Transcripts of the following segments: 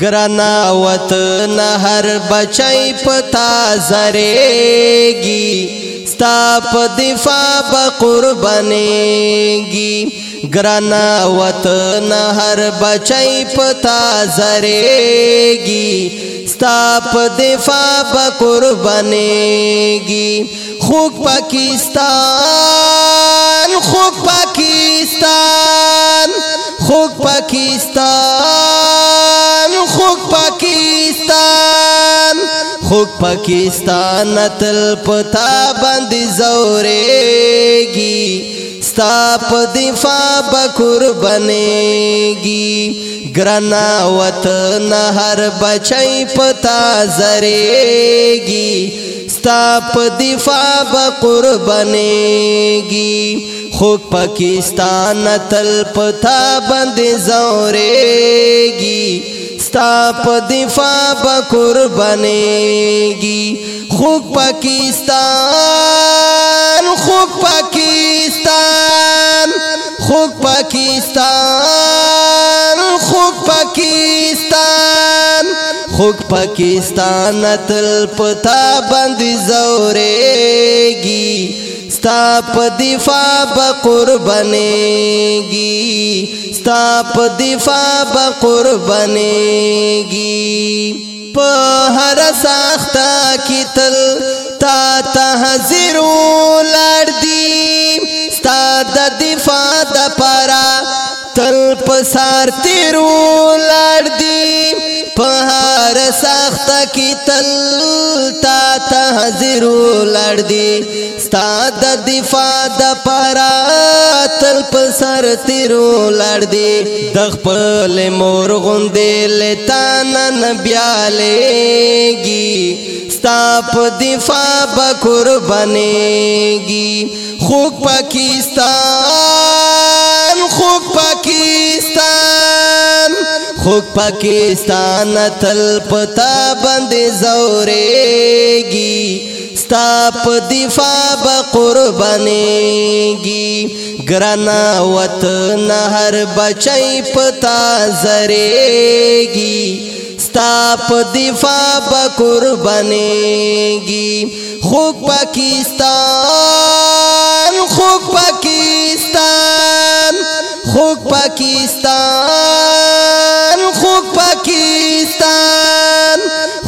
گرنا وطن هر بچای پتا زریگی ستا په دفاع به قربانیږي گرنا وطن هر بچای پتا زریږي ستا په دفاع به قربانیږي خوک پاکستان خوک پاکستان خوک پاکستان خوک پاکستان تل پتا باندې زورېږي ستا په دفاع به قربانېږي ګرنا وطن هر بچی پتا زرېږي ستا په دفاع به قربانېږي خوک پاکستان تل پتا باندې زورېږي ستا په دفاع به قربانېږي خوږ پاکستان خوږ پاکستان خوږ پاکستان خوږ پاکستان خوږ پاکستان تل پتا باندې زورېږي ستا په دفاع به قربانېږي ستا په دفاع به قربانېږي په هر ساخته کې تل تا ته حاضر ولړ دی ستا د دفاع د پاره تل په سار تیر ولړ دی په هر سخت کې تل تا ته حاضر لړ دی ستاد دفاع د پرا تل په سر تیرو لړ دی د خپل مور غوندې لتا نن بیا لېږي ستاپ دفاع به قربانېږي خو پاکستان خوک پاکستان تل پتا بند زوریگی ستا پا دفاع با قربانیگی گرانا وطن هر بچی پتا زریگی ستا پا دفاع با قربانیگی خوک پاکستان خوک پاکستان خوک پاکستان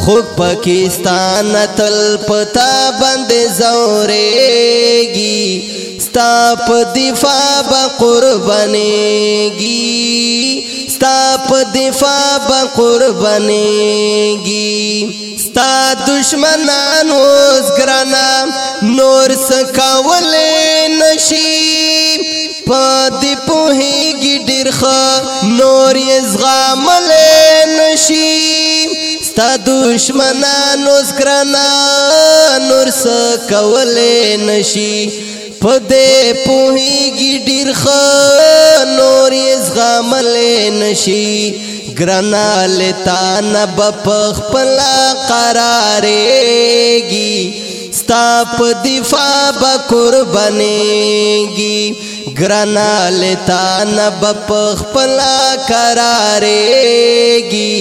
خود پاکستان تل پتا بند زوریگی ستا پا دفاع با قربانیگی ستا پا دفاع با قربانیگی ستا دشمنان اوز گرانا نور سکاول نشی پا دی پوهیگی ڈرخ نور یزغامل نشی ستا دشمنانو سکرنا نور څه کولې نشي په دې پوهیږي ډیر خو نور یې زغملې نشي ګرنا لتا نه بپخ پلا قرارېږي ستا په دفاع به قربانېږي ګرنا لتا نه بپخ پلا قرارېږي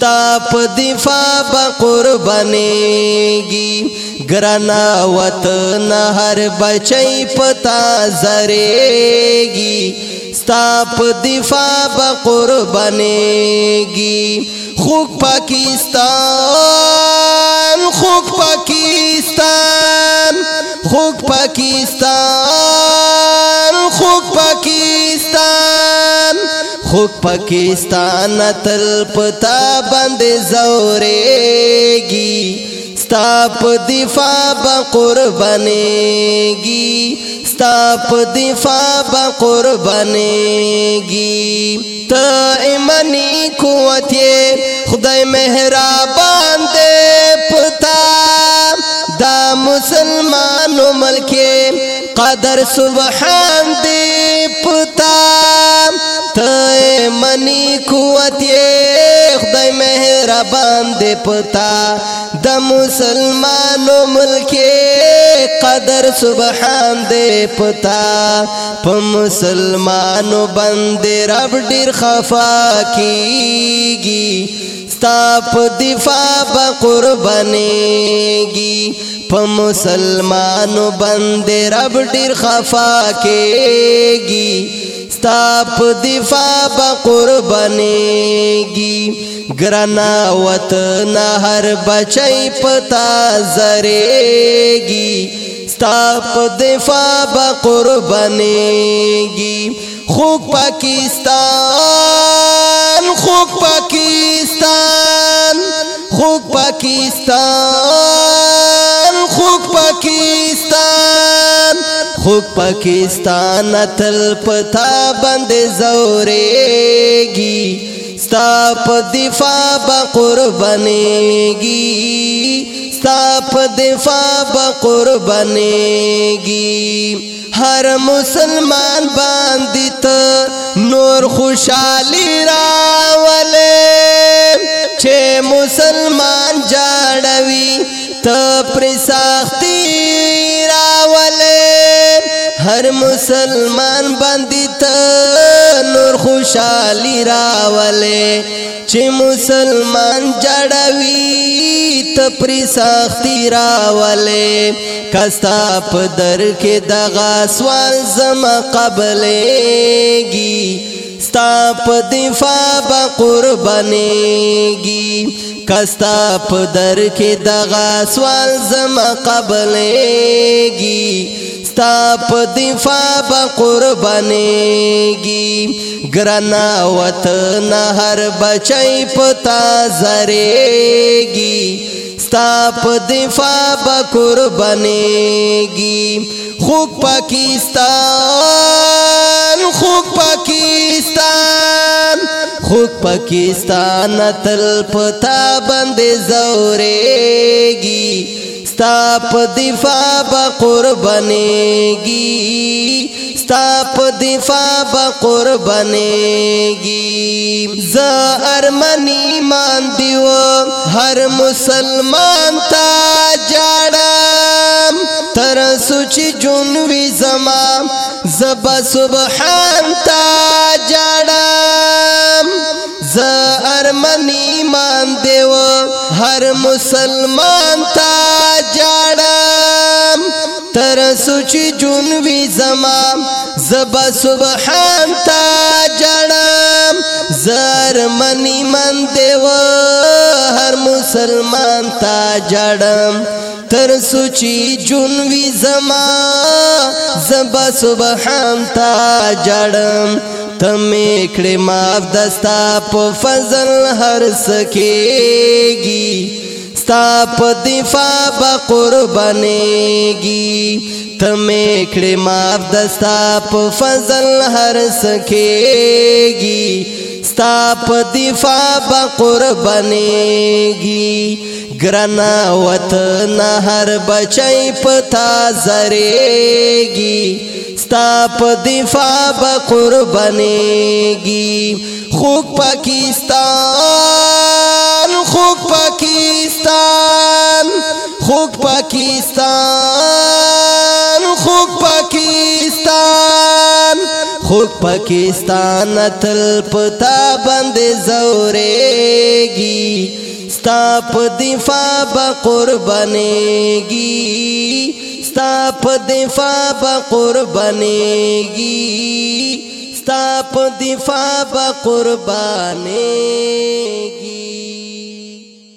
ستا په دفاع به قربانېږي ګرانه وطن هر بچی پتا زرېږي ستا په دفاع به قربانېږي خوږ پاکستان خوږ پاکستان خوږ پاکستان پاکستان تل پتا بند زورے گی ستاپ دفا با قربنے گی ستاپ دفا با قربنے گی تو امنی خدای خدا دے پتا دا مسلمان ملکے قدر سبحان دے دی منی قوت خدای مہربان دے پتا و ملک قدر سبحان دے پتا مسلمان بندے رب ڈیر خفا کی گی دفاع دفا بکر بنے گی پر مسلمان بندے رب ڈر خفا کے گی ستاپ دفاع با قربانیگی گرنا وطن هر بچی پتا زریگی ستاپ دفاع با قربانیگی خوک پاکستان خوک پاکستان خوک پاکستان خوک پاکستان خو پاکستان تل پتا باندې زورېږي ستا په دفاع به قربانېږي ستا په دفاع به قربانېږي هر مسلمان باندې ته نور خوشحالي راولې چې مسلمان جاړوي ته پر ساختي هر مسلمان باندې ته نور خوشحالي راولې چې مسلمان جړوي ته پر سختي راولې کستا په در کې دغه سوال زم قبلېږي ستا په دفاع به قربانېږي کستا په در کې دغه سوال زم قبلېږي ستا په دفاع به قربانېږي ګرنا وطن هر بچی په تا زرېږي ستا په دفاع به قربانېږي خو پاکستان خو پاکستان خو پاکستان تل پتا باندې زورېږي ستا په دفاع به قربانېږي ستا په دفاع به قربانېږي زه ارمن ایمان دیو هر مسلمان ته جاړم تر سوچ جون وی زما زب سبحان ته جاړم زه ارمن ایمان دیو هر مسلمان ته تر سوچ جون وی زما زبا سبحان تا جړم زر منی من دیو هر مسلمان تا جړم تر سوچي جون وی زما زبا سبحان تا جړم تم کړه معاف دستا په فضل هر سکیږي ستا په دفاع به قربانېږي ته مې کړې معاف د ستا په فضل هر څه کېږي ستا په دفاع به قربانېږي ګرانه وطن هر بچی په تا زرېږي ستا په دفاع به قربانېږي خوږ پاکستان خوک پاکستان خوک پاکستان خوک پاکستان تل پتا بند زورے گی ستاپ دفا با بنے گی ستاپ دفا با بنے گی ستاپ دفا با بنے گی